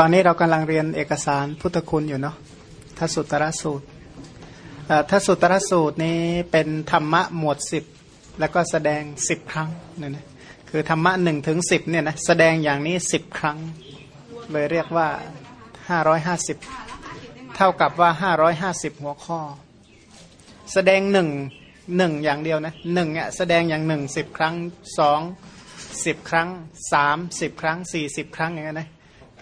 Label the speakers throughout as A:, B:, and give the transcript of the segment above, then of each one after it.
A: ตอนนี้เรากำลังเรียนเอกสารพุทธคุณอยู่เนาะทสุตรสูตรทสุตรสูตรนี้เป็นธรรมะหมวดสิบแล้วก็แสดงสิบครั้งเนี่ยนะคือธรรมะหนึ่งถึงสิบเนี่ยนะแสดงอย่างนี้สิบครั้ง เลยเรียกว่าห้าร้อยห้าสิบเท่ากับว่าห้าร้อยห้าสิบหัวข้อ แสดงหนึ่งหนึ่งอย่างเดียวนะหนึ่งเนี่ยแสดงอย่างหนึ่งสิบครั้งสองสิบครั้งสามสิบครั้งสี่สิบครั้งอย่างเงี้ยนะ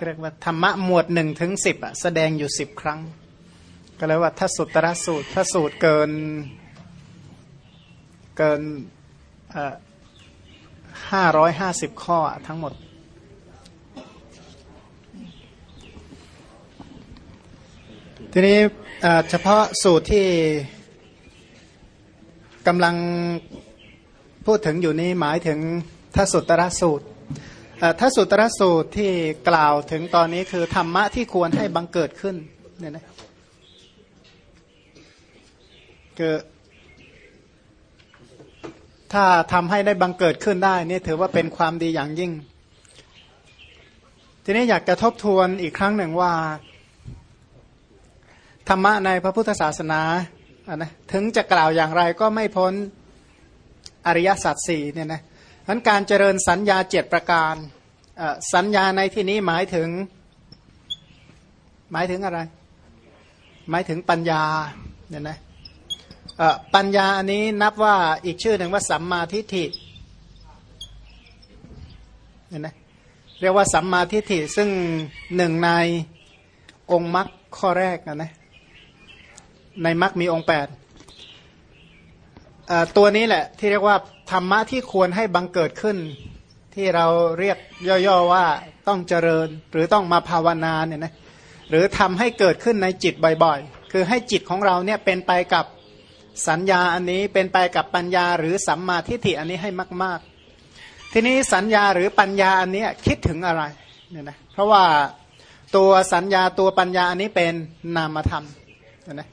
A: เรียกว่าธรรมะหมวดหนึ่งถึงสิบอะแสดงอยู่สิบครั้ง ก็เลยว่าถ้าสุตตรสูตรถ้าสูตรเกินเกินห้าร้อยห้าสิบข้อทั้งหมด ทีนี้เฉพาะสูตรที่กำลังพูดถึงอยู่นี้หมายถึงทสุตรสูตร ถ้าสุตรสูตรที่กล่าวถึงตอนนี้คือธรรมะที่ควรให้บังเกิดขึ้นเนี่ยนะคือถ้าทำให้ได้บังเกิดขึ้นได้นี่ถือว่าเป็นความดีอย่างยิ่ง ทีนี้อยากจะทบทวนอีกครั้งหนึ่งว่า ธรรมะในพระพุทธศาสนาะนะถึงจะกล่าวอย่างไรก็ไม่พ้นอริยสัจสี่เนี่ยนะ นั้นการเจริญสัญญาเจ็ดประการ สัญญาในที่นี้หมายถึง หมายถึงอะไร หมายถึงปัญญาเนี่ยนะปัญญาอันนี้นับว่าอีกชื่อหนึ่งว่าสัมมาทิฏฐิเห็นไหมเรียกว่าสัมมาทิฏฐิซึ่งหนึ่งในองค์มรรคข้อแรกนะนะในมรรคมีองค์แปดตัวนี้แหละที่เรียกว่า ธรรมะที่ควรให้บังเกิดขึ้น ที่เราเรียกย่อๆว่าต้องเจริญ หรือต้องมาภาวนาเนี่ยนะหรือทำให้เกิดขึ้นในจิตบ่อยๆ คือให้จิตของเราเนี่ยเป็นไปกับสัญญาอันนี้เป็นไปกับปัญญาหรือสัมมาทิฏฐิอันนี้ให้มาก ๆ ทีนี้สัญญาหรือปัญญาอันนี้คิดถึงอะไรเนี่ยนะเพราะว่าตัวสัญญาตัวปัญญาอันนี้เป็นนามธรรมนะ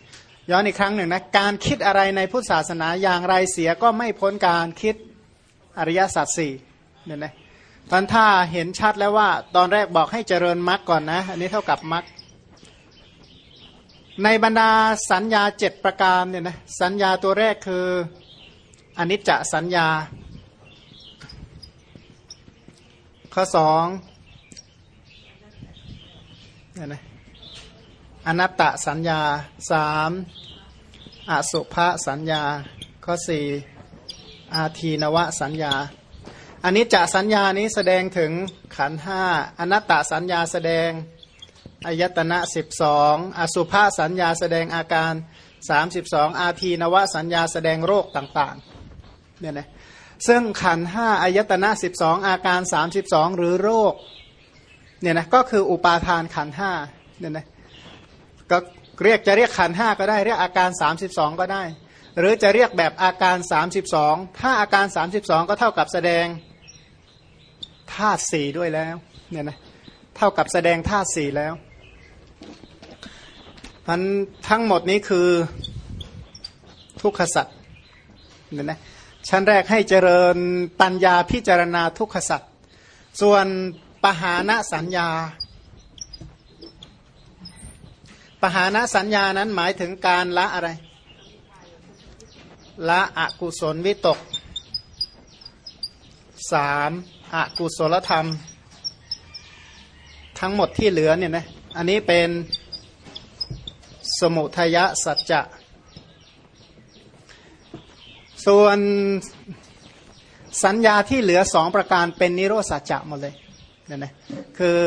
A: ย้อนอีกครั้งหนึ่งนะการคิดอะไรในพุทธศาสนาอย่างไรเสียก็ไม่พ้นการคิดอริยสัจสี่เนี่ยนะตอนถ้าเห็นชัดแล้วว่า ตอนแรกบอกให้เจริญมรรคก่อนนะ อันนี้เท่ากับมรรคในบรรดาสัญญาเจ็ดประการเนี่ยนะสัญญาตัวแรกคืออนิจจสัญญา ข้อสองเนี่ยนะอนัตตสัญญาสาม อสุภสัญญา ข้อสี่อาทีนวสัญญาอันนี้จะสัญญานี้แสดงถึงขันห้าอนัตตสัญญาแสดงอายตนะสิบสองอสุภาสัญญาแสดงอาการสามสิบสองอาทีนวสัญญาแสดงโรคต่างๆเนี่ยนะซึ่งขันห้าอายตนะสิบสองอาการสามสิบสองหรือโรคเนี่ยนะก็คืออุปาทานขันห้าเนี่ยนะก็ เรียกจะเรียกขันห้าก็ได้ เรียกอาการสามสิบสองก็ได้ หรือจะเรียกแบบอาการสามสิบสองถ้าอาการสามสิบสองก็เท่ากับแสดงธาตุสี่ด้วยแล้วเนี่ยนะเท่ากับแสดงธาตุสี่แล้วมันทั้งหมดนี้คือทุกขสัตว์เนี่ยนะชั้นแรกให้เจริญปัญญาพิจารณาทุกขสัตว์ส่วนปหานะสัญญา ปหานะสัญญานั้นหมายถึงการละอะไร ละอกุศลวิตกสามอกุศลธรรม ทั้งหมดที่เหลือเนี่ยนะอันนี้เป็นสมุทยสัจจะส่วนสัญญาที่เหลือสองประการเป็นนิโรสัจจะหมดเลยเนั่นนะคือ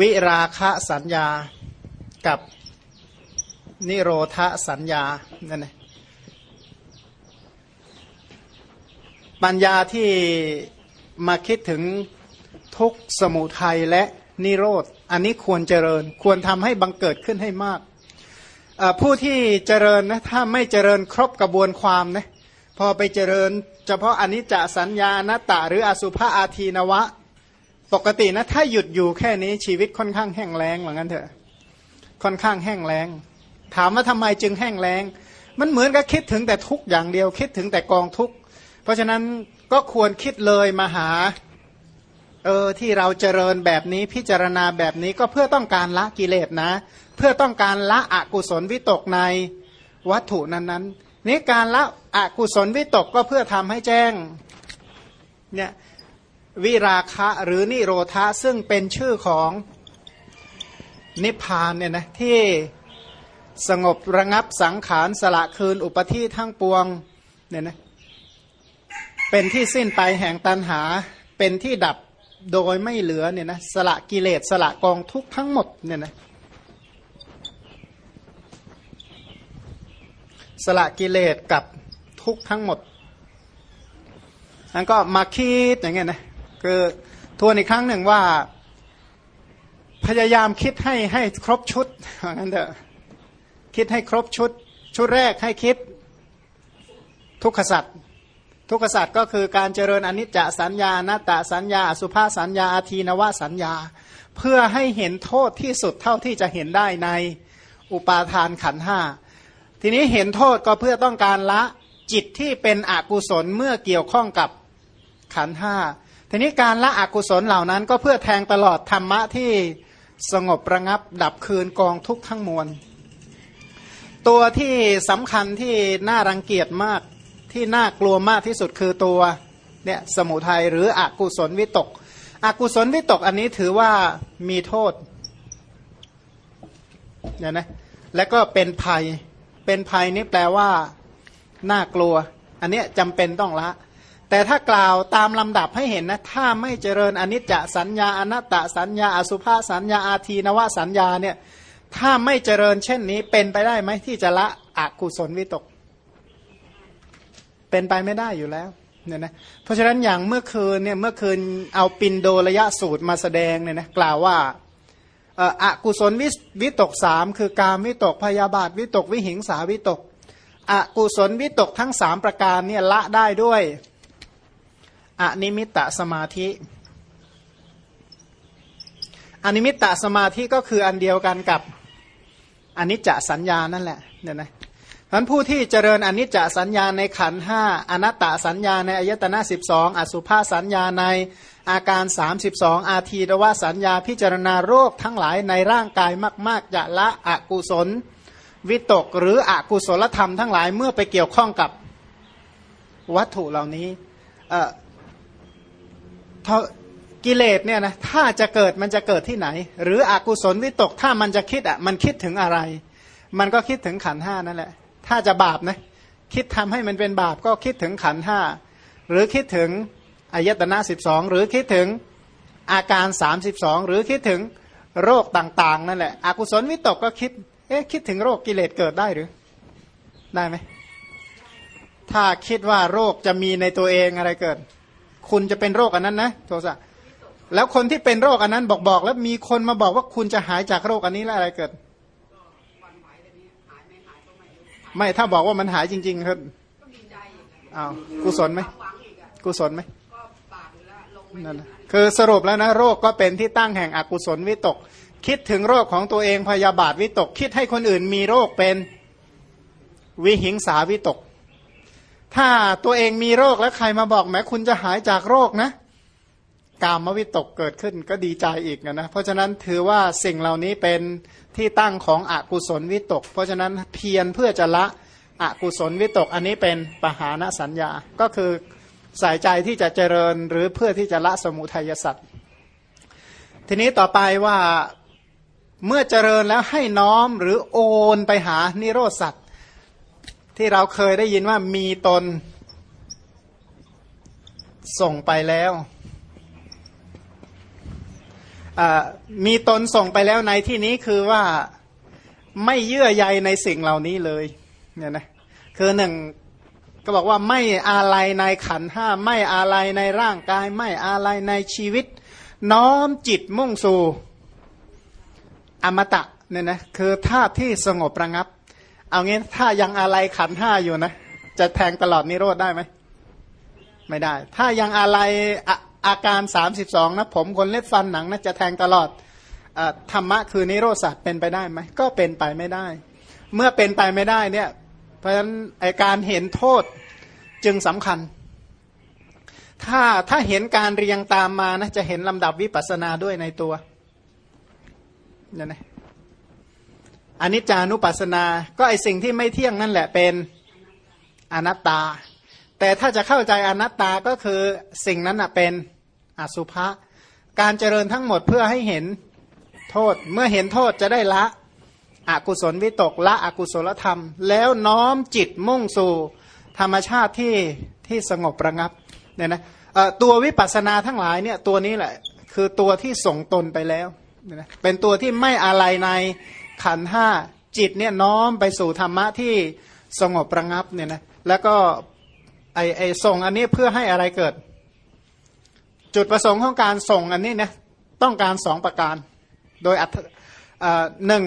A: วิราคะสัญญา กับนิโรธสัญญานั่นนะปัญญาที่มาคิดถึงทุกสมุทัยและนิโรธ อันนี้ควรเจริญ ควรทำให้บังเกิดขึ้นให้มาก ผู้ที่เจริญนะถ้าไม่เจริญครบกระบวนความนะพอไปเจริญ เฉพาะอนนี้จสัญญาณตะหรืออสุภาอาทีนวะ ปกตินะถ้าหยุดอยู่แค่นี้ชีวิตค่อนข้างแห้งแล้งเหมือนกันเถอะ ค่อนข้างแห้งแล้ง ถามว่าทำไมจึงแห้งแล้ง มันเหมือนกับคิดถึงแต่ทุกอย่างเดียว คิดถึงแต่กองทุกเพราะฉะนั้นก็ควรคิดเลยมาหาเออที่เราเจริญแบบนี้พิจารณาแบบนี้ก็เพื่อต้องการละกิเลสนะ เพื่อต้องการละอกุศลวิตกในวัตถุนั้นๆนี้การละอกุศลวิตกก็เพื่อทำให้แจ้งเนี่ยวิราคะหรือนิโรธาซึ่งเป็นชื่อของ นิพพานเนี่ยนะที่สงบระงับสังขารสละคืนอุปธิทั้งปวงเนี่ยนะเป็นที่สิ้นไปแห่งตันหาเป็นที่ดับโดยไม่เหลือเนี่ยนะสละกิเลสสละกองทุกทั้งหมดเนี่ยนะสละกิเลสกับทุกทั้งหมดนั้นก็มาคิดอย่างเงี้ยนะคือทวนอีกครั้งหนึ่งว่า พยายามคิดให้ให้ครบชุดงั้นเถอะคิดให้ครบชุด ชุดแรกให้คิดทุกขสัตว์ทุกขสัตว์ก็คือการเจริญอนิจจสัญญานาตสัญญา สุภาสัญญาอาทีนวสัญญา เพื่อให้เห็นโทษที่สุดเท่าที่จะเห็นได้ในอุปาทานขันห้าทีนี้เห็นโทษก็เพื่อต้องการละจิตที่เป็นอกุศลเมื่อเกี่ยวข้องกับขันห้าทีนี้การละอกุศลเหล่านั้นก็เพื่อแทงตลอดธรรมะที่ สงบระงับ ดับคืนกองทุกทั้งมวล ตัวที่สำคัญที่น่ารังเกียจมากที่น่ากลัวมากที่สุดคือตัวเนี่ยสมุทัยหรืออกุศลวิตก อกุศลวิตกอันนี้ถือว่ามีโทษเนี่ยนะและก็เป็นภัยเป็นภัยนี่แปลว่าน่ากลัว อันนี้จำเป็นต้องละ แต่ถ้ากล่าวตามลำดับให้เห็นนะถ้าไม่เจริญอนิจจสัญญาอนัตตสัญญาอสุภาสัญญาอาทีนวสัญญาเนี่ยถ้าไม่เจริญเช่นนี้เป็นไปได้ไหมที่จะละอกุศลวิตก เป็นไปไม่ได้อยู่แล้วเนี่ยนะเพราะฉะนั้นอย่างเมื่อคืนเนี่ยเมื่อคืนเอาปินโดระยะสูตรมาแสดงเนี่ยนะกล่าวว่าอากุศลวิตกสามคือการวิตกพยาบาทวิตกวิหิงสาวิตก อกุศลวิตกทั้งสามประการเนี่ยละได้ด้วย อนิมิตตสมาธิ อนิมิตตสมาธิก็คืออันเดียวกันกับอนิจจสัญญานั่นแหละเนี่ยนะนั้นผู้ที่เจริญอนิจจสัญญาในขันห้าอนัตตสัญญาในอายตนะสิบสองอสุภาสัญญาในอาการ 32 อาทีรวสัญญาพิจารณาโรคทั้งหลายในร่างกายมากๆจะละอกุศล วิตกหรืออกุศลธรรมทั้งหลายเมื่อไปเกี่ยวข้องกับวัตถุเหล่านี้ กิเลสเนี่ยนะถ้าจะเกิดมันจะเกิดที่ไหน หรืออกุศลวิตกถ้ามันจะคิดอะมันคิดถึงอะไร มันก็คิดถึงขันห้านั่นแหละ ถ้าจะบาปนะคิดทำให้มันเป็นบาปก็คิดถึงขันห้าหรือคิดถึงอายตนะสิบสองหรือคิดถึงอาการสามสิบสองหรือคิดถึงโรคต่างๆนั่นแหละอกุศลวิตกก็คิดเอ๊ะคิดถึงโรคกิเลสเกิดได้หรือ ได้ไหมถ้าคิดว่าโรคจะมีในตัวเองอะไรเกิด คุณจะเป็นโรคอันนั้นนะโทสะแล้วคนที่เป็นโรคอันนั้นบอกบอกแล้วมีคนมาบอกว่าคุณจะหายจากโรคอันนี้แล้วอะไรเกิด ไม่ถ้าบอกว่ามันหายจริงๆครับอ้าวกุศลไหมกุศลไหมนั่นนะคือสรุปแล้วนะโรคก็เป็นที่ตั้งแห่งอกุศลวิตก คิดถึงโรคของตัวเองพยาบาทวิตก คิดให้คนอื่นมีโรคเป็นวิหิงสาวิตก ถ้าตัวเองมีโรคแล้วใครมาบอกแม้คุณจะหายจากโรคนะกามวิตกเกิดขึ้นก็ดีใจอีกนะเพราะฉะนั้นถือว่าสิ่งเหล่านี้เป็นที่ตั้งของอกุศลวิตก เพราะฉะนั้นเพียรเพื่อจะละอกุศลวิตกอันนี้เป็นปหานสัญญา ก็คือใส่ใจที่จะเจริญหรือเพื่อที่จะละสมุทัยสัตว์ทีนี้ต่อไปว่าเมื่อเจริญแล้วให้น้อมหรือโอนไปหานิโรธสัตว ที่เราเคยได้ยินว่ามีตนส่งไปแล้วมีตนส่งไปแล้วในที่นี้คือว่าไม่เยื่อใยในสิ่งเหล่านี้เลยเนี่ยนะคือหนึ่งก็บอกว่าไม่อาลัยในขันห้าไม่อาลัยในร่างกาย ไม่อาลัยในชีวิต น้อมจิตมุ่งสู่อมตะเนี่ยนะคือธาตุที่สงบระงับ เอางี้ถ้ายังอาลัยขันห้าอยู่นะ จะแทงตลอดนิโรธได้ไหม ไม่ได้ ถ้ายังอาลัยอาการ32นะ ผมคนเล็บฟันหนังนะจะแทงตลอดอธรรมะคือนิโรธสัตว์เป็นไปได้ไหม ก็เป็นไปไม่ได้ เมื่อเป็นไปไม่ได้เนี่ย เพราะฉะนั้นไอการเห็นโทษจึงสำคัญ ถ้าถ้าเห็นการเรียงตามมานะจะเห็นลำดับวิปัสสนาด้วยในตัวเนี่ยนะ อนิจจานุปัสสนา ก็ไอสิ่งที่ไม่เที่ยงนั่นแหละเป็นอนัตตา แต่ถ้าจะเข้าใจอนัตตาก็คือสิ่งนั้นเป็นอสุภะการเจริญทั้งหมดเพื่อให้เห็นโทษเมื่อเห็นโทษจะได้ละอกุศลวิตกละอกุศลธรรม แล้วน้อมจิตมุ่งสู่ธรรมชาติที่ที่สงบระงับเนี่ยนะตัววิปัสสนาทั้งหลายเนี่ยตัวนี้แหละ คือตัวที่ส่งตนไปแล้วเนี่ยนะเป็นตัวที่ไม่อะไรใน ขันห้าจิตเนี่ยน้อมไปสู่ธรรมะที่สงบประงับเนี่ยนะแล้วก็ไอไอส่งอันนี้เพื่อให้อะไรเกิด จุดประสงค์ของการส่งอันนี้นะต้องการสองประการ โดยอัตหนึ่ง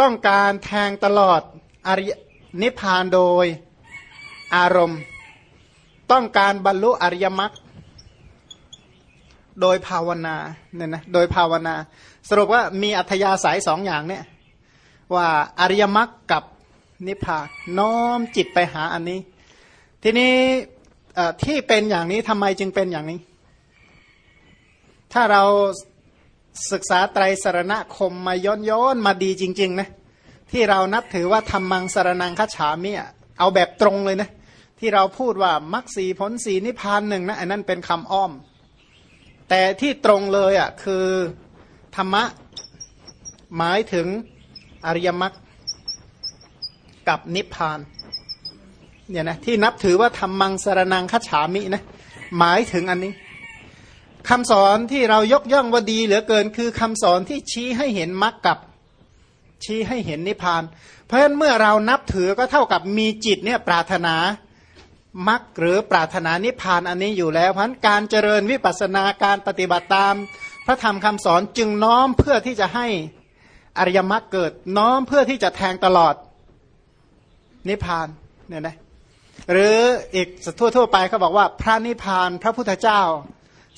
A: ต้องการแทงตลอดอรินิพพานโดยอารมณ์ ต้องการบรรลุอริยมรรคโดยภาวนาเนี่ยนะโดยภาวนา สรุปว่ามีอัธยาศัยสองอย่างเนี่ย ว่าอริยมรรคกับนิพพานน้อมจิตไปหาอันนี้ ทีนี้ที่เป็นอย่างนี้ทำไมจึงเป็นอย่างนี้ ถ้าเราศึกษาไตรสรณคมมาย้อนย้อนมาดีจริง ๆ นะ ที่เรานับถือว่าธรรมังสรนังคัจฉามิเอาแบบตรงเลยนะ ที่เราพูดว่ามรรคสีผลสีนิพพานหนึ่งนะอันนั้นเป็นคำอ้อม แต่ที่ตรงเลยอะคือธรรมะหมายถึง อริยมรรคกับนิพพานเนี่ยนะที่นับถือว่าธรรมังสรนังคัจฉามินะหมายถึงอันนี้คำสอนที่เรายกย่องว่าดีเหลือเกินคือคำสอนที่ชี้ให้เห็นมรรคกับชี้ให้เห็นนิพพาน เพราะฉะนั้นเมื่อเรานับถือก็เท่ากับมีจิตเนี่ยปรารถนามรรคหรือปรารถนานิพพานอันนี้อยู่แล้ว เพราะการเจริญวิปัสสนาการปฏิบัติตาม พระธรรมคำสอนจึงน้อมเพื่อที่จะให้ อริยมรรคเกิดน้อมเพื่อที่จะแทงตลอดนิพพานเนี่ยนะหรืออีกทั่วทั่วไปเขาบอกว่าพระนิพพานพระพุทธเจ้า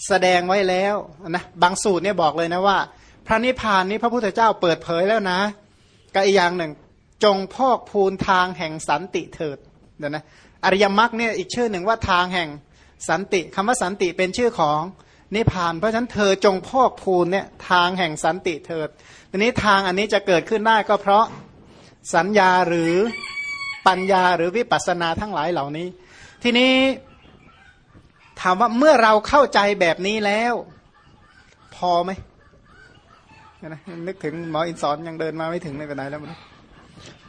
A: แสดงไว้แล้วนะบางสูตรเนี่ยบอกเลยนะว่า พระนิพพานนี้พระพุทธเจ้าเปิดเผยแล้วนะก็อีกอย่างหนึ่ง จงพอกพูนทางแห่งสันติเถิดเดี๋ยวนะอริยมรรคเนี่ยอีกชื่อหนึ่งว่าทางแห่งสันติคำว่าสันติเป็นชื่อของนิพพาน เพราะฉะนั้นเธอจงพอกพูนเนี่ยทางแห่งสันติเถิด ทีนี้ทางอันนี้จะเกิดขึ้นได้ก็เพราะสัญญาหรือปัญญาหรือวิปัสสนาทั้งหลายเหล่านี้ ทีนี้ถามว่าเมื่อเราเข้าใจแบบนี้แล้ว พอไหมนะนึกถึงหมออินสอนยังเดินมาไม่ถึงในกระไดแล้วมัน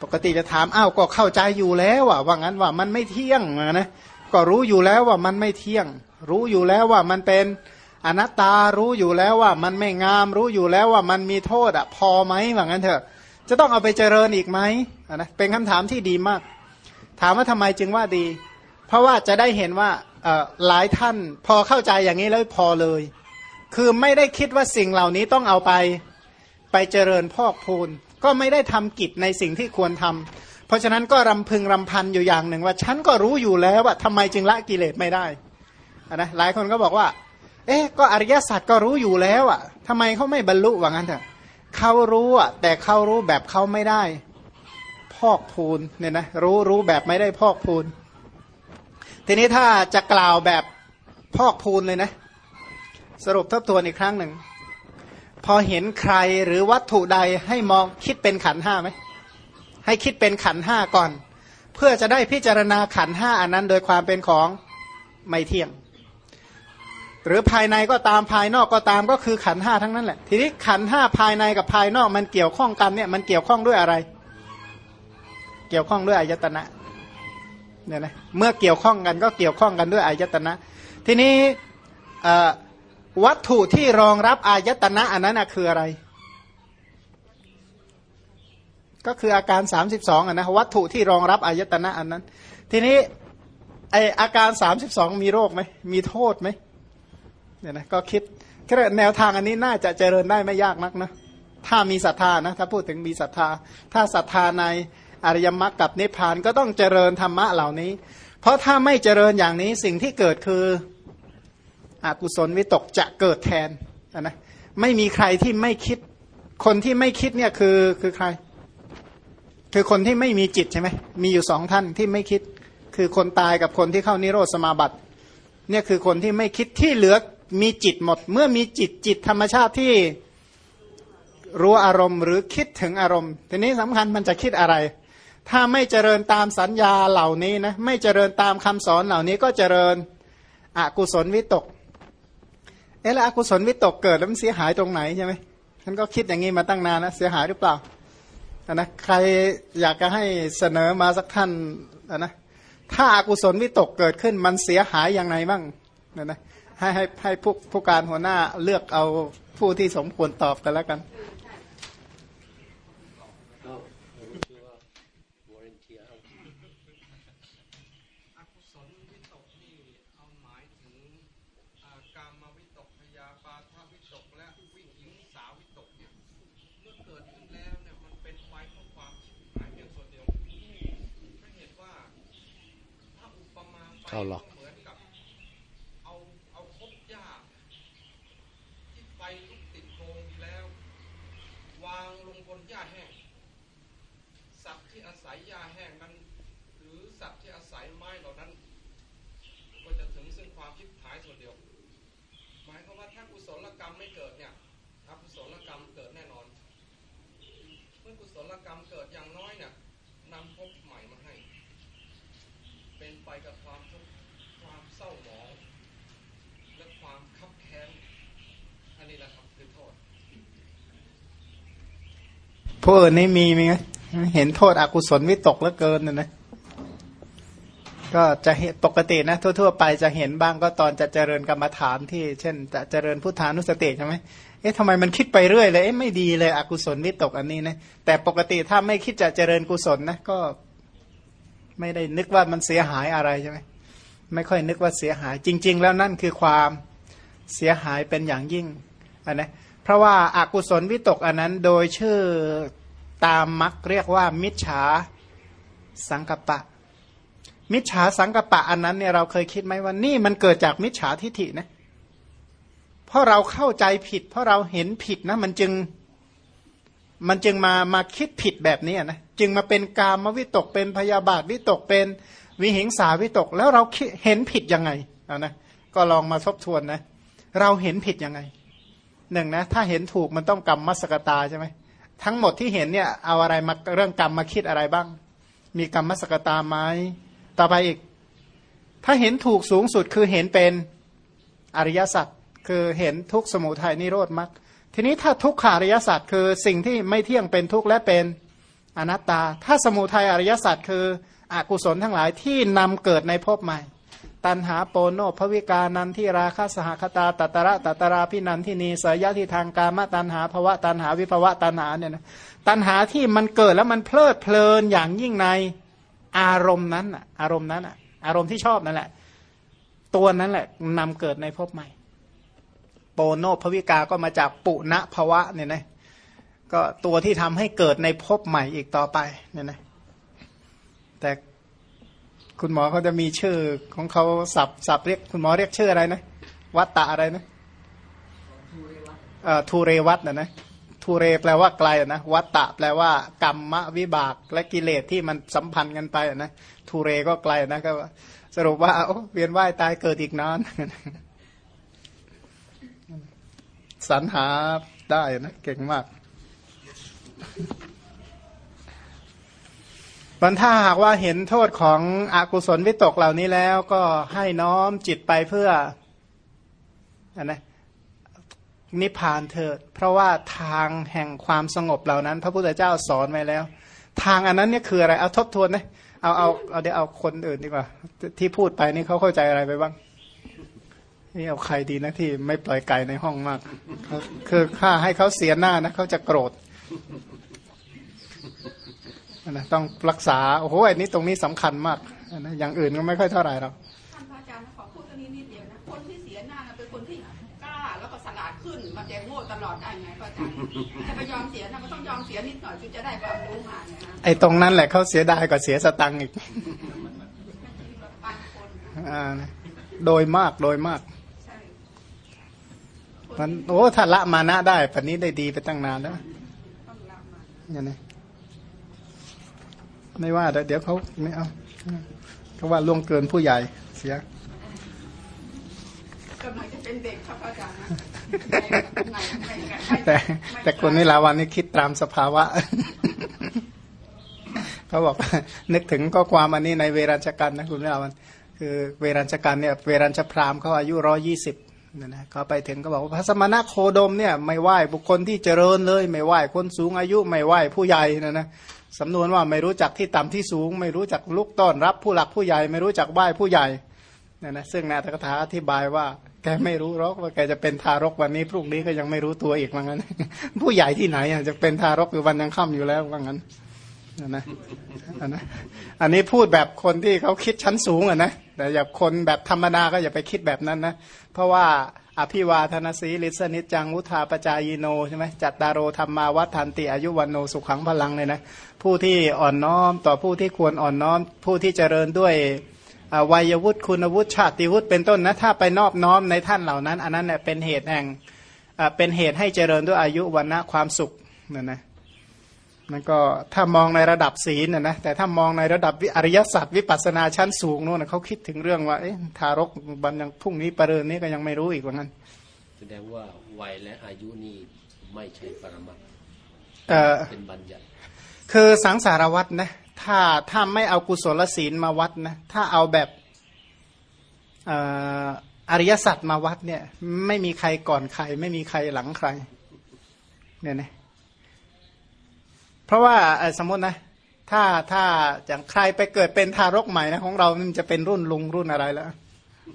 A: ปกติจะถามอ้าวก็เข้าใจอยู่แล้วว่าว่างั้นว่ามันไม่เที่ยงนะก็รู้อยู่แล้วว่ามันไม่เที่ยง รู้อยู่แล้วว่ามันเป็น อนัตตารู้อยู่แล้วว่ามันไม่งามรู้อยู่แล้วว่ามันมีโทษอะพอไหมว่างั้นเถอะ จะต้องเอาไปเจริญอีกไหมนะเป็นคำถามที่ดีมาก ถามว่าทำไมจึงว่าดี เพราะว่าจะได้เห็นว่าหลายท่านพอเข้าใจอย่างนี้แล้วพอเลย คือไม่ได้คิดว่าสิ่งเหล่านี้ต้องเอาไปไปเจริญพอกพูน ก็ไม่ได้ทำกิจในสิ่งที่ควรทำเพราะฉะนั้นก็รำพึงรำพันอยู่อย่างหนึ่งว่า ฉันก็รู้อยู่แล้วว่าทำไมจึงละกิเลสไม่ได้นะหลายคนก็บอกว่า เอ๊ะก็อริยสัจก็รู้อยู่แล้วอะทำไมเขาไม่บรรลุว่างั้นเถอะเขารู้อะ แต่เขารู้แบบเขาไม่ได้ พอกพูนเนี่ยนะรู้รู้แบบไม่ได้พอกพูน ทีนี้ถ้าจะกล่าวแบบพอกพูนเลยนะ สรุปทบทวนอีกครั้งหนึ่ง พอเห็นใครหรือวัตถุใดให้มองคิดเป็นขันห้าไหมให้คิดเป็นขันห้าก่อน เพื่อจะได้พิจารณาขันห้าอันนั้น โดยความเป็นของไม่เที่ยง หรือภายในก็ตามภายนอกก็ตามก็คือขันห้าทั้งนั้นแหละ ทีนี้ขันห้าภายในกับภายนอกมันเกี่ยวข้องกันเนี่ยมันเกี่ยวข้องด้วยอะไร เกี่ยวข้องด้วยอายตนะเนี่ยนะเมื่อเกี่ยวข้องกันก็เกี่ยวข้องกันด้วยอายตนะ ทีนี้วัตถุที่รองรับอายตนะอันนั้นคืออะไร ก็คืออาการสามสิบสองนะวัตถุที่รองรับอายตนะอันนั้น ทีนี้ไออาการสามสิบสองมีโรคไหมมีโทษไหม เนี่ยนะก็คิดแนวทางอันนี้น่าจะเจริญได้ไม่ยากนักนะถ้ามีศรัทธานะถ้าพูดถึงมีศรัทธา ถ้าศรัทธาในอริยมรรคกับนิพพานก็ต้องเจริญธรรมะเหล่านี้ เพราะถ้าไม่เจริญอย่างนี้สิ่งที่เกิดคืออกุศลวิตกจะเกิดแทนนะไม่มีใครที่ไม่คิด คนที่ไม่คิดเนี่ยคือคือใคร คือคนที่ไม่มีจิตใช่ไหมมีอยู่สองท่านที่ไม่คิด คือคนตายกับคนที่เข้านิโรธสมาบัติ เนี่ยคือคนที่ไม่คิดที่เหลือ มีจิตหมด เมื่อมีจิตจิตธรรมชาติที่รู้อารมณ์ หรือคิดถึงอารมณ์ ทีนี้สำคัญมันจะคิดอะไร ถ้าไม่เจริญตามสัญญาเหล่านี้นะไม่เจริญตามคำสอนเหล่านี้ก็เจริญอกุศลวิตกเอ๊ะแล้วอกุศลวิตกเกิดแล้วมันเสียหายตรงไหนใช่ไหมฉันก็คิดอย่างนี้มาตั้งนานนะเสียหายหรือเปล่านะใครอยากจะให้เสนอมาสักท่านนะถ้าอากุศลวิตกเกิดขึ้นมันเสียหายอย่างไรบ้างนะนะ ให้ให้ให้ผู้ผู้การหัวหน้าเลือกเอาผู้ที่สมควรตอบกันแล้วกัน
B: เอาหมายถึงอ่ากามวิตกพยาบาทวิตกและวิหิงสาวิตกเนี่ยเมื่อก ญ้าแห้ง สัตว์ที่อาศัยหญ้าแห้งนั้น หรือสัตว์ที่อาศัยไม้เหล่านั้น ก็จะถึงซึ่งความคิดหายส่วนเดียว หมายความว่าถ้ากุศลกรรมไม่เกิดเนี่ยอกุศลกรรมเกิดแน่นอน เมื่อกุศลกรรมเกิดอย่างน้อยเนี่ยนำภพใหม่มาให้ เป็นไปกับความเศร้าหมอง และความคับแค้น อันนี้แหละครับคือโทษ
A: ผู้อื่นนี่มีไหมเห็นโทษอกุศลวิตกเหลือเกินนะนะก็จะเห็นปกตินะทั่ว ๆ ไปจะเห็นบ้างก็ตอนจะเจริญกรรมฐานที่ เช่น จะเจริญพุทธานุสติใช่ไหมเอ๊ะทำไมมันคิดไปเรื่อยเลยเอ๊ะไม่ดีเลยอกุศลวิตกอันนี้นะแต่ปกติถ้าไม่คิดจะเจริญกุศลนะก็ ไม่ได้นึกว่ามันเสียหายอะไรใช่ไหมไม่ค่อยนึกว่าเสียหาย จริง ๆ แล้วนั่นคือความเสียหายเป็นอย่างยิ่งอันนะ เพราะว่าอากุศลวิตกอันนั้นโดยชื่อตามมักเรียกว่า มิจฉาสังกปะ มิจฉาสังกปะอันนั้นเนี่ยเราเคยคิดไหมว่านี่มันเกิดจากมิจฉาทิฐินะเพราะเราเข้าใจผิด เพราะเราเห็นผิดนะ มันจึงมันจึงมามาคิดผิดแบบนี้นะจึงมาเป็นกามวิตกเป็นพยาบาทวิตกเป็นวิหิงสาวิตก แล้วเราเห็นผิดยังไงเอานะก็ลองมาทบทวนนะ เราเห็นผิดยังไง หนึ่งนะถ้าเห็นถูกมันต้องกรรมมัสกตาใช่ไหมทั้งหมดที่เห็นเนี่ยเอาอะไรมาเรื่องกรรมมาคิดอะไรบ้าง มีกรรมมัสกตาไหมต่อไปอีก ถ้าเห็นถูกสูงสุดคือเห็นเป็นอริยสัจคือเห็นทุกสมุทัยนิโรธมรรคทีนี้ถ้าทุกขาริยสัจคือสิ่งที่ไม่เที่ยงเป็นทุกข์และเป็นอนัตตา ถ้าสมุทัยอริยสัจคืออกุศลทั้งหลายที่นำเกิดในภพใหม่ ตันหาโปโนภวิกานันที่ราคาสหคตาตัตระตัตราพินันที่นีสยะที่ทางกามตันหาภวะตันหาวิภวะตันหาเนี่ยนะตันหาที่มันเกิดแล้วมันเพลิดเพลินอย่างยิ่งในอารมณ์นั้นอะอารมณ์นั้นอะอารมณ์ที่ชอบนั่นแหละ ตัวนั้นแหละนำเกิดในภพใหม่ โปโนภวิกาก็มาจากปุณภวะเนี่ยนะก็ตัวที่ทำให้เกิดในภพใหม่อีกต่อไปเนี่ยนะแต่ คุณหมอเขาจะมีชื่อของเขาสับสับเรียกคุณหมอเรียกชื่ออะไรนะวัตตะอะไรนะทูเรวัตนะนะทูเรแปลว่าไกลนะวัตตะแปลว่ากรรมวิบากและกิเลสที่มันสัมพันธ์กันไปนะทูเรก็ไกลนะก็สรุปว่าโอ้เวียนว่ายตายเกิดอีกนานสรรหาได้นะ เก่งมาก บันถ้าหากว่าเห็นโทษของอกุศลวิตกเหล่านี้แล้วก็ให้น้อมจิตไปเพื่ออนนะนิพพานเถิด เพราะว่าทางแห่งความสงบเหล่านั้น พระพุทธเจ้าสอนไว้แล้ว ทางอันนั้นเนี่ยคืออะไรเอาทบทวนนะเอาเอาเอาเดี๋ยวเอาคนอื่นดีกว่า ที่พูดไปนี่เขาเข้าใจอะไรไปบ้างนี่เอาใครดีนะที่ไม่ปล่อยไก่ในห้องมาก คือข้าให้เขาเสียหน้านะเขาจะโกรธ นะต้องรักษา โอ้โหอันนี้ตรงนี้สำคัญมากนะอย่างอื่นก็ไม่ค่อยเท่าไหร่หรอก
C: ท่านพระอาจารย์ขอพูดตรงนี้นิดเดียวนะคนที่เสียหน้าน่ะเป็นคนที่กล้าแล้วก็สลาดขึ้นมันจะโง่ตลอดได้ไงพระอาจารย์จะไปยอมเสียนะมันต้องยอมเสียนิดหน่อยจึงจะได้ความรู้มาเนี่ยนะ
A: ไอ้ตรงนั้นแหละเขาเสียดายกว่าเสียสตังค์อีก
C: ไม่ใช่แบบบางคนนะ
A: อ่านะโดยมากโดยมาก
C: ใช่
A: มันโอ้ถ้าละมานะได้ปันนี้ได้ดีไปตั้งนานแล้ว
C: ต้องละมา
A: อย่างนี้ ไม่ว่าเดี๋ยวเดี๋ยวเขาไม่เอาเขาว่าล่วงเกินผู้ใหญ่เสีย
C: กำลังจะเป็นเด็กครับอาจารย์นะไหนไหนไหนไหน
A: แต่แต่คนวิลาวันนี่คิดตามสภาวะเขาบอกนึกถึงข้อความอันนี้ในเวรัญชกันนะคุณวิลาวันคือเวรัญชกันเนี่ยเวรัญชพรามเขาอายุร้อยี่สิบนะนะเขาไปถึงก็บอกว่าพระสมณะโคดมเนี่ย ไม่ไหว้บุคคลที่เจริญเลย ไม่ไหว้คนสูงอายุไม่ไหว้ผู้ใหญ่นะนะ สำนวนว่าไม่รู้จักที่ต่ำที่สูง ไม่รู้จักลุกต้อนรับผู้หลักผู้ใหญ่ ไม่รู้จักไหว้ผู้ใหญ่เนะนะซึ่งนาตกถาอธิบายว่า แกไม่รู้หรอกว่าแกจะเป็นทารกวันนี้พรุ่งนี้ก็ยังไม่รู้ตัวอีกว่างั้น ผู้ใหญ่ที่ไหนจะเป็นทารกอยู่วันยังค่ำอยู่แล้วว่างั้นนะอันนะอันนี้พูดแบบคนที่เขาคิดชั้นสูงอะนะแต่อย่าคนแบบธรรมดาก็อย่าไปคิดแบบนั้นนะเพราะว่า อภิวาทนาสีลิสนิจจังวุธาปจายโนใช่ไหมจัตตารโอธรรมาวัฏันติอายุวันโนสุขังพลังเลยนะผู้ที่อ่อนน้อมต่อผู้ที่ควรอ่อนน้อม ผู้ที่เจริญด้วยอ่าวัยวุฒิคุณวุฒิชาติวุฒิเป็นต้นนะถ้าไปนอบน้อมในท่านเหล่านั้น อันนั้นเนี่ยเป็นเหตุแห่งเป็นเหตุให้เจริญด้วยอายุวันนะความสุขนั่นนะ นั่นก็ถ้ามองในระดับศีลนะนะแต่ถ้ามองในระดับวิอริยสัจวิปัสสนาชั้นสูงโน่นนะเขาคิดถึงเรื่องว่าเอ๊ะทารกบันยังพรุ่งนี้ประเรินนี้ก็ยังไม่รู้อีกว่างั้น
D: แสดงว่าวัยและอายุนี่ไม่ใช่ปรมัตถ์
A: เอ่อ
D: เป็นบัญญัติ
A: คือสังสารวัตรนะถ้าถ้าไม่เอากุศลศีลมาวัดนะถ้าเอาแบบเอ่ออริยสัจมาวัดเนี่ย ไม่มีใครก่อนใคร ไม่มีใครหลังใครเนี่ยนะ เพราะว่าสมมตินะ ถ้าถ้าอย่างใครไปเกิดเป็นทารกใหม่นะของเรามันจะเป็นรุ่นลุงรุ่นอะไรแล้ว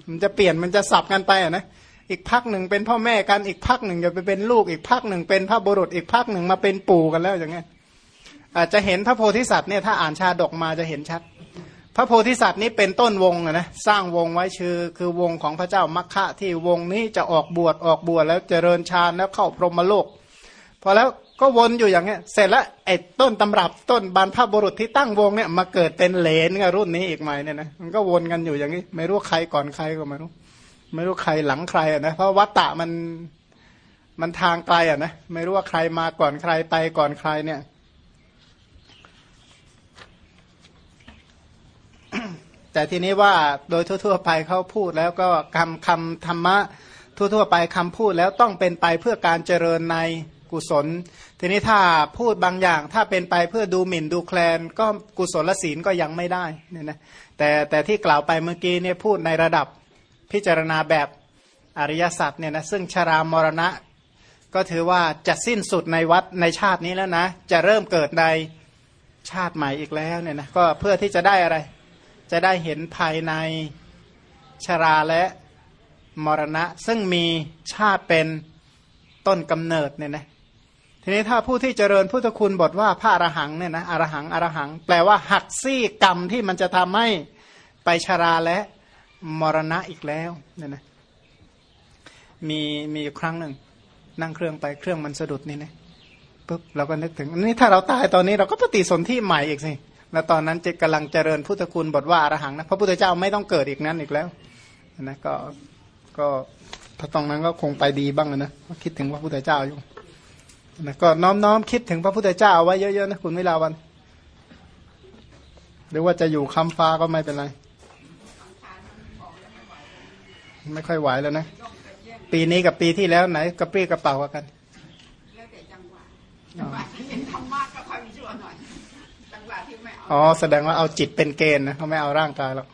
A: มันจะเปลี่ยนมันจะสับกันไปอะนะอีกพักหนึ่งเป็นพ่อแม่กันอีกพักหนึ่งจะไปเป็นลูกอีกพักหนึ่งเป็นพระบุรุษอีกพักหนึ่งมาเป็นปู่กันแล้วอย่างเงี้ยอาจจะเห็นพระโพธิสัตว์เนี่ยถ้าอ่านชาดกมาจะเห็นชัด พระโพธิสัตว์นี้เป็นต้นวงอะนะสร้างวงไว้ชื่อคือวงของพระเจ้ามัคคะที่วงนี้จะออกบวชออกบวชแล้วเจริญฌานแล้วเข้าพรหมโลกพอแล้ว ก็วนอยู่อย่างเงี้ย เสร็จแล้วไอ้ต้นตำรับต้นบรรพบุรุษที่ตั้งวงเนี่ยมาเกิดเป็นเหลนกับรุ่นนี้อีกไหมเนี่ยนะมันก็วนกันอยู่อย่างนี้ ไม่รู้ใครก่อนใครก็ไม่รู้ไม่รู้ใครหลังใครอะนะเพราะวัตตะมันมันทางไกลอะนะไม่รู้ว่าใครมาก่อนใครไปก่อนใครเนี่ย แต่ทีนี้ว่าโดยทั่ว ๆ ไปเขาพูดแล้วก็คำคำธรรมะ ทั่ว ๆ ไปคำพูดแล้วต้องเป็นไปเพื่อการเจริญใน กุศล ทีนี้ถ้าพูดบางอย่างถ้าเป็นไปเพื่อดูหมิ่นดูแคลน ก็กุศลศีลก็ยังไม่ได้เนี่ยนะแต่แต่ที่กล่าวไปเมื่อกี้เนี่ยพูดในระดับพิจารณาแบบอริยสัจเนี่ยนะซึ่งชรามรณะ ก็ถือว่าจะสิ้นสุดในวัดในชาตินี้แล้วนะ จะเริ่มเกิดในชาติใหม่อีกแล้วเนี่ยนะก็เพื่อที่จะได้อะไร จะได้เห็นภายในชราและมรณะ ซึ่งมีชาติเป็นต้นกำเนิดเนี่ยนะ ทีนี้ถ้าผู้ที่เจริญพุทธคุณบทว่าพระอรหังเนี่ยนะอรหังอรหัง แปลว่าหักซี่กรรมที่มันจะทำให้ไปชราและมรณะอีกแล้วเนี่ยนะมีมีอยู่ครั้งหนึ่ง นั่งเครื่องไปเครื่องมันสะดุดนี่นะปุ๊บเราก็นึกถึงนนี้ถ้าเราตายตอนนี้เราก็ปฏิสนธิใหม่อีกสิแล้วตอนนั้นจะกำลังเจริญพุทธคุณบทว่าอรหังนะพระพุทธเจ้าไม่ต้องเกิดอีกนั้นอีกแล้วนะก็ก็ถ้าตรงนั้นก็คงไปดีบ้างนะคิดถึงพระพุทธเจ้าอยู่ นะก็น้อมน้อมคิดถึงพระพุทธเจ้าเอาไว้เยอะๆนะคุณวิลาวัน หรือว่าจะอยู่คำฟ้าก็ไม่เป็นไร ไม่ค่อยไหวแล้วนะ ปีนี้กับปีที่แล้วไหนกระปรี้กระเป๋ากว่ากัน
C: แล้วแต่จังหวะจังหวะที่เห็นธรรมะก็ค่อยมีชั่วหน่อยจังหวะที่ไม่เอา
A: อ๋อแสดงว่าเอาจิตเป็นเกณฑ์นะเขาไม่เอาร่างกายหรอก